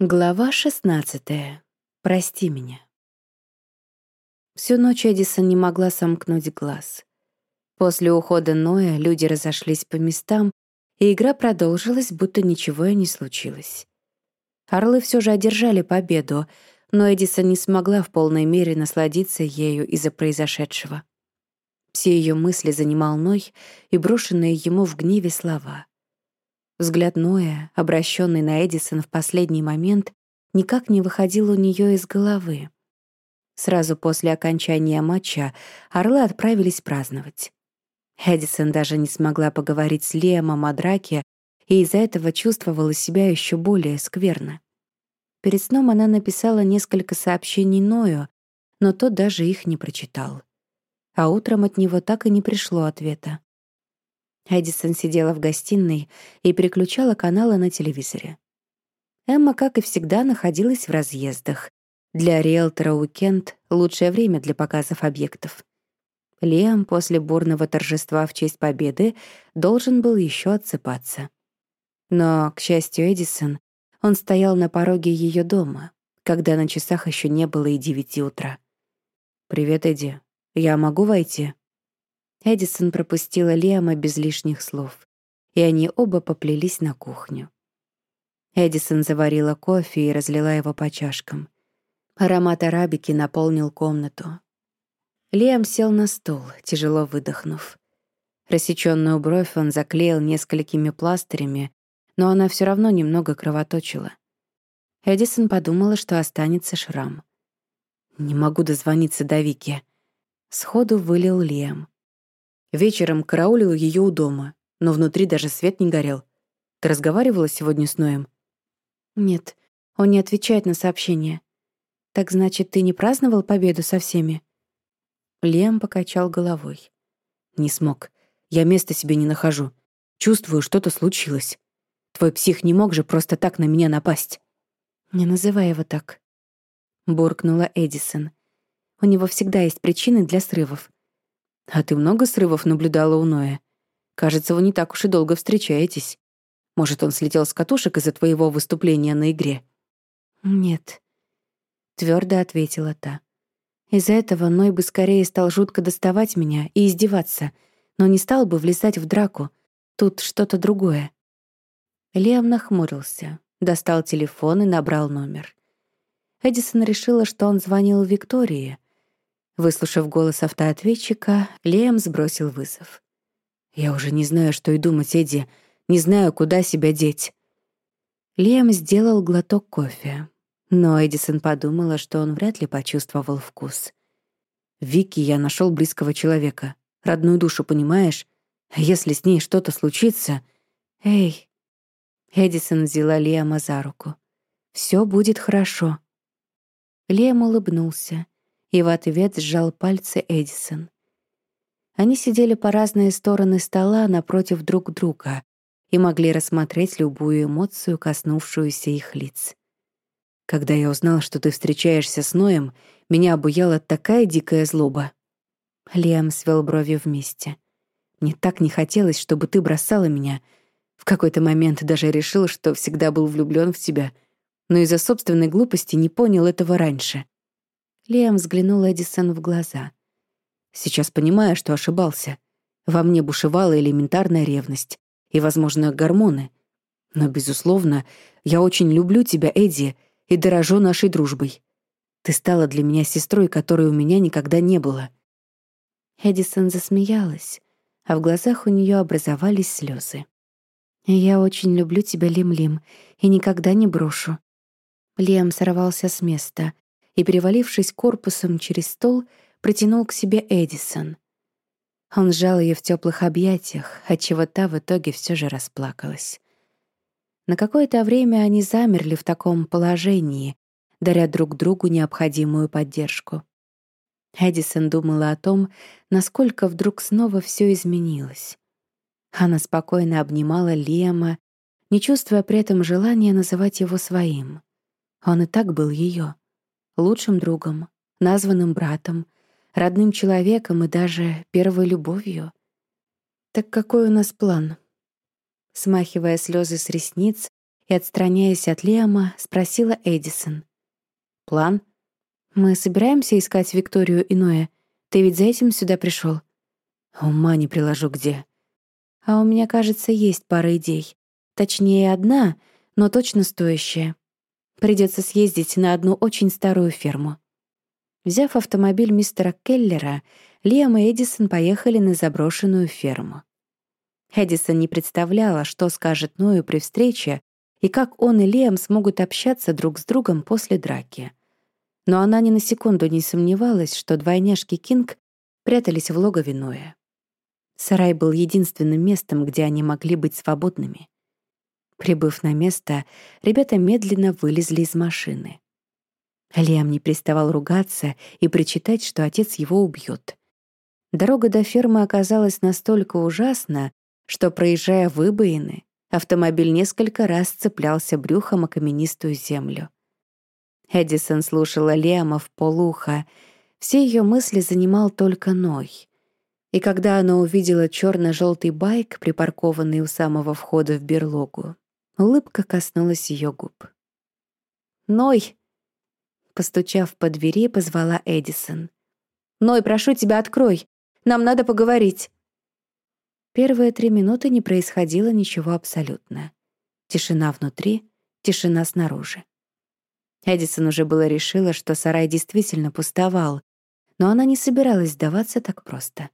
Глава 16. Прости меня. Всю ночь Эдисон не могла сомкнуть глаз. После ухода Ноя люди разошлись по местам, и игра продолжилась, будто ничего и не случилось. Орлы все же одержали победу, но Эдисон не смогла в полной мере насладиться ею из-за произошедшего. Все ее мысли занимал Ной и брошенные ему в гневе слова — Взгляд Ноя, обращенный на Эдисон в последний момент, никак не выходил у нее из головы. Сразу после окончания матча орлы отправились праздновать. Эдисон даже не смогла поговорить с Лемом о драке и из-за этого чувствовала себя еще более скверно. Перед сном она написала несколько сообщений Ною, но тот даже их не прочитал. А утром от него так и не пришло ответа. Эдисон сидела в гостиной и переключала каналы на телевизоре. Эмма, как и всегда, находилась в разъездах. Для риэлтора уикенд — лучшее время для показов объектов. Лиам после бурного торжества в честь победы должен был еще отсыпаться. Но, к счастью Эдисон, он стоял на пороге ее дома, когда на часах еще не было и девяти утра. «Привет, Эдди. Я могу войти?» Эдисон пропустила Лиама без лишних слов, и они оба поплелись на кухню. Эдисон заварила кофе и разлила его по чашкам. Аромат арабики наполнил комнату. Лиам сел на стул, тяжело выдохнув. Рассечённую бровь он заклеил несколькими пластырями, но она все равно немного кровоточила. Эдисон подумала, что останется шрам. «Не могу дозвониться до Вики». Сходу вылил Лиам. Вечером караулил ее у дома, но внутри даже свет не горел. Ты разговаривала сегодня с Ноем? Нет, он не отвечает на сообщения. Так значит, ты не праздновал победу со всеми? Лем покачал головой. Не смог. Я места себе не нахожу. Чувствую, что-то случилось. Твой псих не мог же просто так на меня напасть. Не называй его так. Буркнула Эдисон. У него всегда есть причины для срывов. А ты много срывов наблюдала у Ноя? Кажется, вы не так уж и долго встречаетесь. Может, он слетел с катушек из-за твоего выступления на игре? Нет, твердо ответила та. Из-за этого Ной бы скорее стал жутко доставать меня и издеваться, но не стал бы влезать в драку. Тут что-то другое. Лиам нахмурился, достал телефон и набрал номер. Эдисон решила, что он звонил Виктории, Выслушав голос автоответчика, Лем сбросил вызов. «Я уже не знаю, что и думать, Эдди. Не знаю, куда себя деть». Лем сделал глоток кофе. Но Эдисон подумала, что он вряд ли почувствовал вкус. «Вики, я нашел близкого человека. Родную душу, понимаешь? Если с ней что-то случится...» «Эй!» Эдисон взяла Лема за руку. Все будет хорошо». Лем улыбнулся и в ответ сжал пальцы Эдисон. Они сидели по разные стороны стола напротив друг друга и могли рассмотреть любую эмоцию, коснувшуюся их лиц. «Когда я узнал, что ты встречаешься с Ноем, меня обуяла такая дикая злоба». Лиам свел брови вместе. «Мне так не хотелось, чтобы ты бросала меня. В какой-то момент даже решил, что всегда был влюблён в тебя, но из-за собственной глупости не понял этого раньше. Лиам взглянул Эдисон в глаза. «Сейчас понимаю, что ошибался. Во мне бушевала элементарная ревность и, возможно, гормоны. Но, безусловно, я очень люблю тебя, Эдди, и дорожу нашей дружбой. Ты стала для меня сестрой, которой у меня никогда не было». Эдисон засмеялась, а в глазах у нее образовались слезы. «Я очень люблю тебя, Лим-Лим, и никогда не брошу». Лем сорвался с места, и, перевалившись корпусом через стол, протянул к себе Эдисон. Он сжал ее в теплых объятиях, отчего та в итоге все же расплакалась. На какое-то время они замерли в таком положении, даря друг другу необходимую поддержку. Эдисон думала о том, насколько вдруг снова все изменилось. Она спокойно обнимала Лема, не чувствуя при этом желания называть его своим. Он и так был ее лучшим другом, названным братом, родным человеком и даже первой любовью. Так какой у нас план? Смахивая слезы с ресниц и, отстраняясь от Лиама, спросила Эдисон. «План?» «Мы собираемся искать Викторию и Ноя. Ты ведь за этим сюда пришел? «Ума не приложу где». «А у меня, кажется, есть пара идей. Точнее, одна, но точно стоящая. Придется съездить на одну очень старую ферму». Взяв автомобиль мистера Келлера, Лиам и Эдисон поехали на заброшенную ферму. Эдисон не представляла, что скажет Ною при встрече и как он и Лиам смогут общаться друг с другом после драки. Но она ни на секунду не сомневалась, что двойняшки Кинг прятались в логове Ноя. Сарай был единственным местом, где они могли быть свободными. Прибыв на место, ребята медленно вылезли из машины. Лиам не переставал ругаться и причитать, что отец его убьет. Дорога до фермы оказалась настолько ужасна, что, проезжая выбоины, автомобиль несколько раз цеплялся брюхом о каменистую землю. Эдисон слушала Лиама в полуха. Все ее мысли занимал только Ной. И когда она увидела черно желтый байк, припаркованный у самого входа в берлогу, улыбка коснулась ее губ. «Ной!» Постучав по двери, позвала Эдисон. «Ной, прошу тебя, открой! Нам надо поговорить!» Первые три минуты не происходило ничего абсолютно. Тишина внутри, тишина снаружи. Эдисон уже было решила, что сарай действительно пустовал, но она не собиралась сдаваться так просто.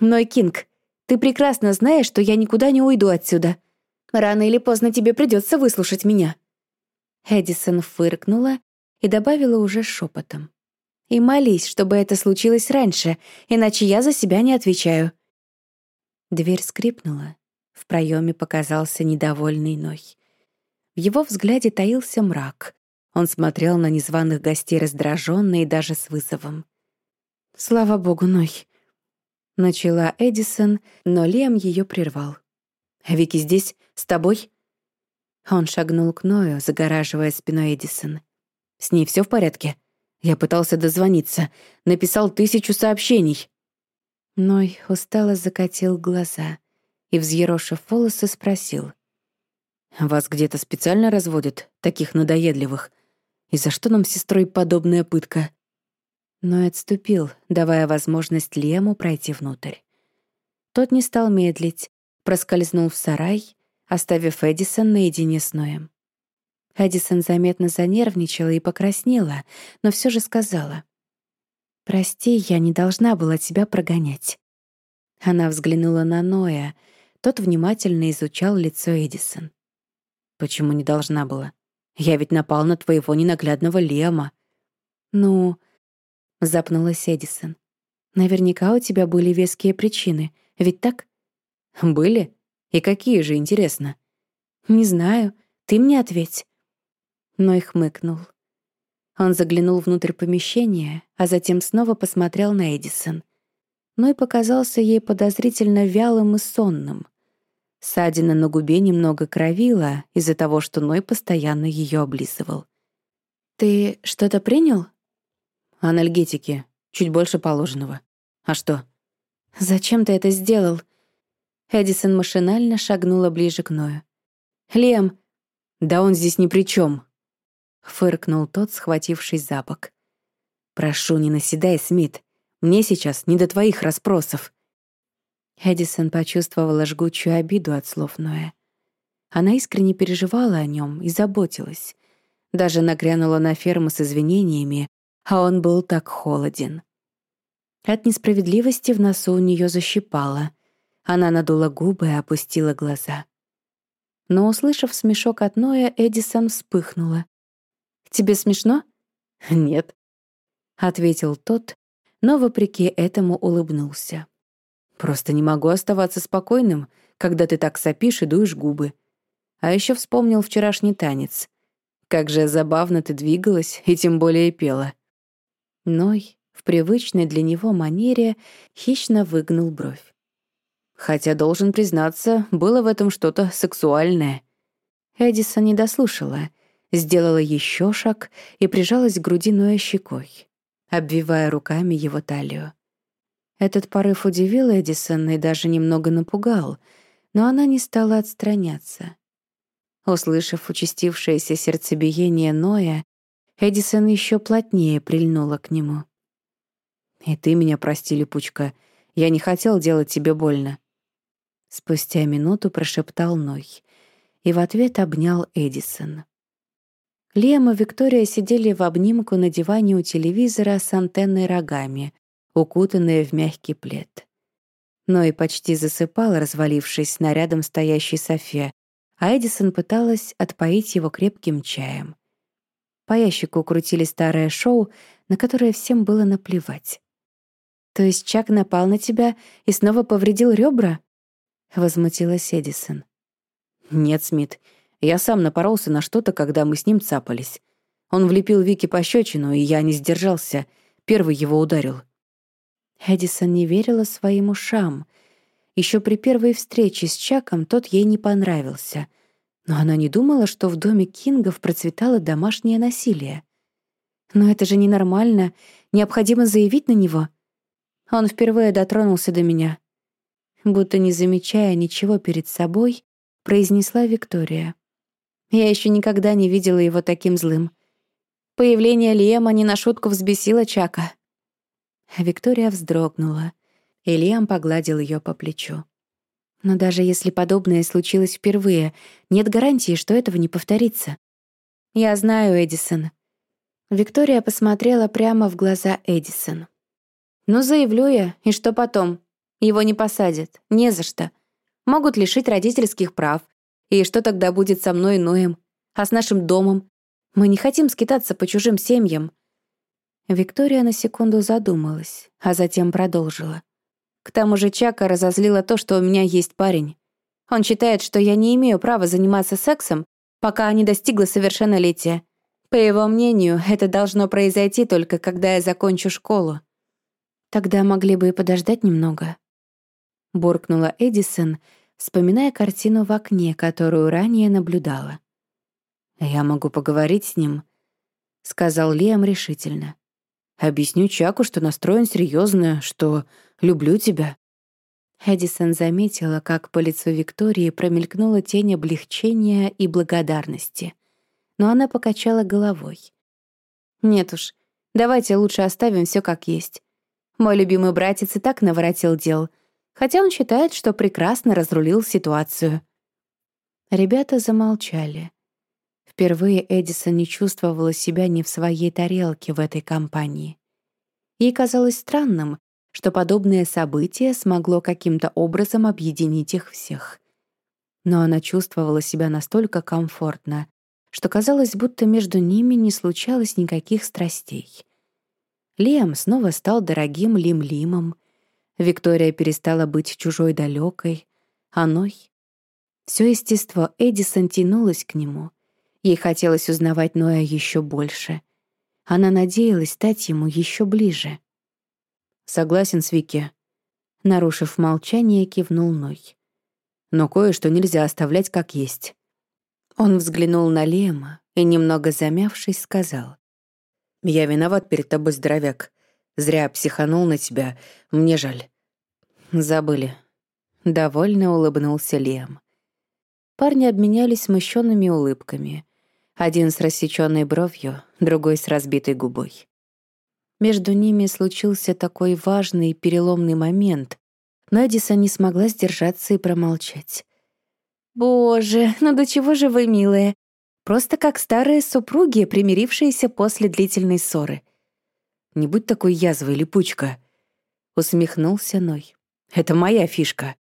«Ной Кинг, ты прекрасно знаешь, что я никуда не уйду отсюда. Рано или поздно тебе придется выслушать меня». Эдисон фыркнула и добавила уже шепотом. «И молись, чтобы это случилось раньше, иначе я за себя не отвечаю». Дверь скрипнула. В проеме показался недовольный Ной. В его взгляде таился мрак. Он смотрел на незваных гостей раздраженно и даже с вызовом. «Слава богу, Ной!» Начала Эдисон, но Лем ее прервал. «Вики здесь? С тобой?» Он шагнул к Ною, загораживая спиной Эдисон. С ней все в порядке? Я пытался дозвониться, написал тысячу сообщений. Ной устало закатил глаза и, взъерошив волосы, спросил. «Вас где-то специально разводят, таких надоедливых? И за что нам с сестрой подобная пытка?» Ной отступил, давая возможность Лему пройти внутрь. Тот не стал медлить, проскользнул в сарай, оставив Эдисон наедине с Ноем. Эдисон заметно занервничала и покраснела, но все же сказала. «Прости, я не должна была тебя прогонять». Она взглянула на Ноя. Тот внимательно изучал лицо Эдисон. «Почему не должна была? Я ведь напал на твоего ненаглядного Лема». «Ну...» — запнулась Эдисон. «Наверняка у тебя были веские причины, ведь так?» «Были? И какие же, интересно?» «Не знаю. Ты мне ответь» но и хмыкнул. Он заглянул внутрь помещения, а затем снова посмотрел на Эдисон. Ной показался ей подозрительно вялым и сонным. Садина на губе немного кровила из-за того, что Ной постоянно ее облизывал. «Ты что-то принял?» «Анальгетики. Чуть больше положенного. А что?» «Зачем ты это сделал?» Эдисон машинально шагнула ближе к Ною. «Лем!» «Да он здесь ни при чем, фыркнул тот, схватившись за бок. «Прошу, не наседай, Смит. Мне сейчас не до твоих расспросов». Эдисон почувствовала жгучую обиду от слов Ноя. Она искренне переживала о нем и заботилась. Даже нагрянула на ферму с извинениями, а он был так холоден. От несправедливости в носу у нее защипало. Она надула губы и опустила глаза. Но, услышав смешок от Ноя, Эдисон вспыхнула. Тебе смешно?» «Нет», — ответил тот, но, вопреки этому, улыбнулся. «Просто не могу оставаться спокойным, когда ты так сопишь и дуешь губы. А еще вспомнил вчерашний танец. Как же забавно ты двигалась и тем более пела». Ной в привычной для него манере хищно выгнул бровь. Хотя, должен признаться, было в этом что-то сексуальное. Эдисон не дослушала сделала еще шаг и прижалась к груди Ноя щекой, обвивая руками его талию. Этот порыв удивил Эдисон и даже немного напугал, но она не стала отстраняться. Услышав участившееся сердцебиение Ноя, Эдисон еще плотнее прильнула к нему. «И ты меня прости, Липучка. Я не хотел делать тебе больно». Спустя минуту прошептал Ной и в ответ обнял Эдисон. Лиам и Виктория сидели в обнимку на диване у телевизора с антенной рогами, укутанные в мягкий плед. Ной почти засыпал, развалившись на рядом стоящей софе, а Эдисон пыталась отпоить его крепким чаем. По ящику крутили старое шоу, на которое всем было наплевать. «То есть Чак напал на тебя и снова повредил ребра?» — возмутилась Эдисон. «Нет, Смит, я сам напоролся на что-то, когда мы с ним цапались. Он влепил Вики пощечину, и я не сдержался. Первый его ударил». Эдисон не верила своим ушам. Еще при первой встрече с Чаком тот ей не понравился. Но она не думала, что в доме Кингов процветало домашнее насилие. «Но это же ненормально. Необходимо заявить на него». Он впервые дотронулся до меня. Будто не замечая ничего перед собой, произнесла Виктория. Я еще никогда не видела его таким злым. Появление Лиэма не на шутку взбесило Чака. Виктория вздрогнула, и Лиам погладил ее по плечу. Но даже если подобное случилось впервые, нет гарантии, что этого не повторится. Я знаю, Эдисон. Виктория посмотрела прямо в глаза Эдисон. Ну, заявлю я, и что потом? Его не посадят. Не за что. Могут лишить родительских прав. И что тогда будет со мной и Ноем? А с нашим домом? Мы не хотим скитаться по чужим семьям. Виктория на секунду задумалась, а затем продолжила. К тому же Чака разозлила то, что у меня есть парень. Он считает, что я не имею права заниматься сексом, пока не достигла совершеннолетия. По его мнению, это должно произойти только когда я закончу школу. Тогда могли бы и подождать немного буркнула Эдисон, вспоминая картину в окне, которую ранее наблюдала. «Я могу поговорить с ним», — сказал Лиам решительно. «Объясню Чаку, что настроен серьезно, что люблю тебя». Эдисон заметила, как по лицу Виктории промелькнула тень облегчения и благодарности. Но она покачала головой. «Нет уж, давайте лучше оставим все как есть. Мой любимый братец и так наворотил дел, хотя он считает, что прекрасно разрулил ситуацию. Ребята замолчали. Впервые Эдисон не чувствовала себя не в своей тарелке в этой компании. Ей казалось странным, что подобное событие смогло каким-то образом объединить их всех. Но она чувствовала себя настолько комфортно, что казалось, будто между ними не случалось никаких страстей. Лиам снова стал дорогим Лим-Лимом, Виктория перестала быть чужой далекой, оной. Все естество Эдисон тянулось к нему. Ей хотелось узнавать Ноя еще больше. Она надеялась стать ему еще ближе. «Согласен с Вики», — нарушив молчание, кивнул Ной. «Но кое-что нельзя оставлять как есть». Он взглянул на Лема и, немного замявшись, сказал. «Я виноват перед тобой, здоровяк. Зря психанул на тебя. Мне жаль. Забыли. Довольно улыбнулся Лем. Парни обменялись смущенными улыбками. Один с рассеченной бровью, другой с разбитой губой. Между ними случился такой важный переломный момент, но Эдисон не смогла сдержаться и промолчать. «Боже, ну до чего же вы милые? Просто как старые супруги, примирившиеся после длительной ссоры. Не будь такой язвой, липучка!» Усмехнулся Ной. «Это моя фишка!»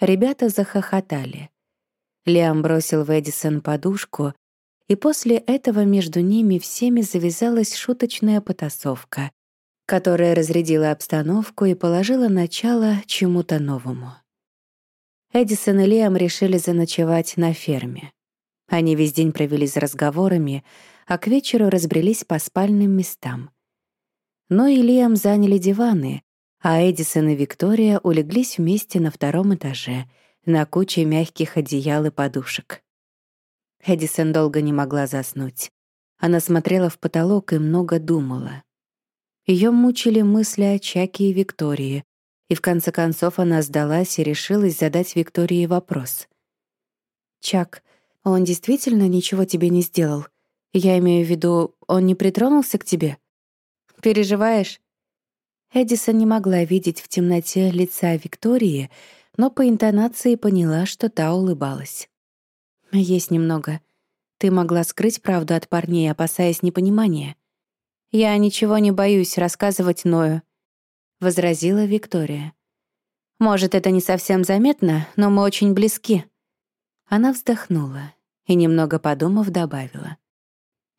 Ребята захохотали. Лиам бросил в Эдисон подушку, и после этого между ними всеми завязалась шуточная потасовка, которая разрядила обстановку и положила начало чему-то новому. Эдисон и Лиам решили заночевать на ферме. Они весь день провели за разговорами, а к вечеру разбрелись по спальным местам. Но и Лиам заняли диваны, а Эдисон и Виктория улеглись вместе на втором этаже, на куче мягких одеял и подушек. Эдисон долго не могла заснуть. Она смотрела в потолок и много думала. Ее мучили мысли о Чаке и Виктории, и в конце концов она сдалась и решилась задать Виктории вопрос. «Чак, Он действительно ничего тебе не сделал? Я имею в виду, он не притронулся к тебе? Переживаешь? Эдисон не могла видеть в темноте лица Виктории, но по интонации поняла, что та улыбалась. «Есть немного. Ты могла скрыть правду от парней, опасаясь непонимания». «Я ничего не боюсь рассказывать Ною», — возразила Виктория. «Может, это не совсем заметно, но мы очень близки». Она вздохнула и, немного подумав, добавила.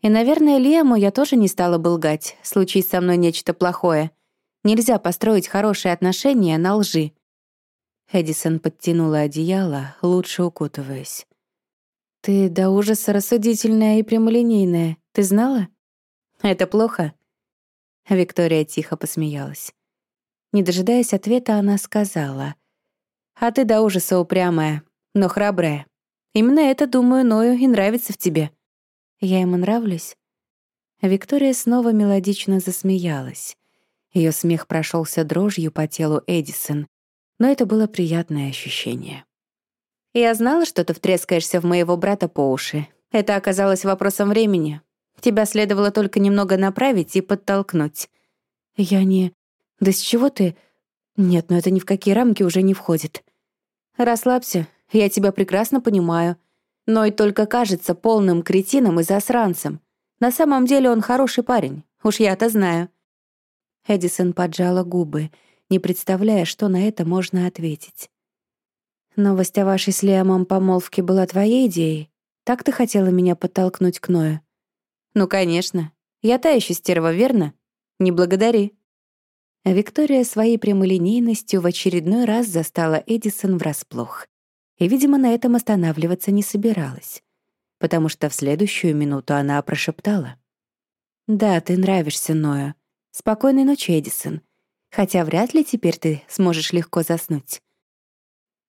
«И, наверное, Лему я тоже не стала бы лгать, случись со мной нечто плохое. Нельзя построить хорошие отношения на лжи». Эдисон подтянула одеяло, лучше укутываясь. «Ты до ужаса рассудительная и прямолинейная. Ты знала?» «Это плохо?» Виктория тихо посмеялась. Не дожидаясь ответа, она сказала. «А ты до ужаса упрямая, но храбрая. Именно это, думаю, Ною и нравится в тебе». «Я ему нравлюсь?» Виктория снова мелодично засмеялась. Ее смех прошелся дрожью по телу Эдисон, но это было приятное ощущение. «Я знала, что ты втрескаешься в моего брата по уши. Это оказалось вопросом времени. Тебя следовало только немного направить и подтолкнуть». «Я не... Да с чего ты...» «Нет, но это ни в какие рамки уже не входит». «Расслабься, я тебя прекрасно понимаю. Но и только кажется полным кретином и засранцем. На самом деле он хороший парень, уж я-то знаю». Эдисон поджала губы, не представляя, что на это можно ответить. «Новость о вашей с Лиамом помолвке была твоей идеей? Так ты хотела меня подтолкнуть к Ною?» «Ну, конечно. Я та еще стерва, верно? Не благодари». Виктория своей прямолинейностью в очередной раз застала Эдисон врасплох. И, видимо, на этом останавливаться не собиралась, потому что в следующую минуту она прошептала. «Да, ты нравишься Ною. Спокойной ночи, Эдисон. Хотя вряд ли теперь ты сможешь легко заснуть».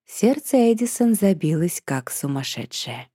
Сердце Эдисон забилось как сумасшедшее.